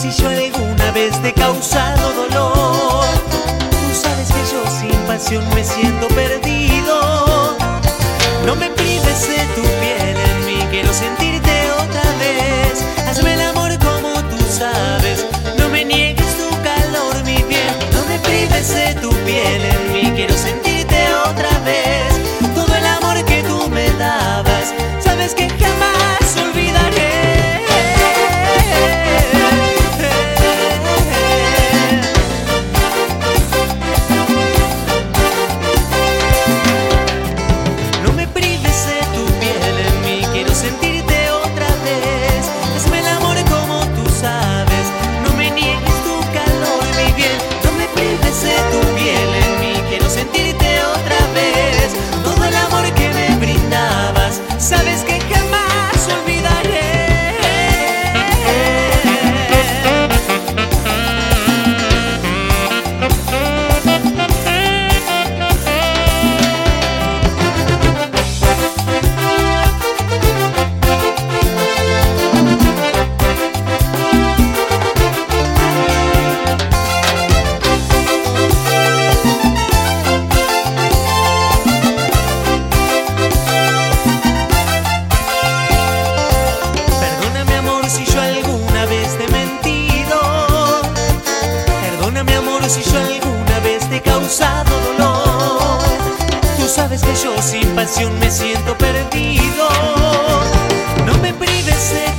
si yo alguna vez te he causado dolor. Tú sabes que yo sin pasión me siento perdido. sabes que yo sin pasión me siento perdido. No me prives de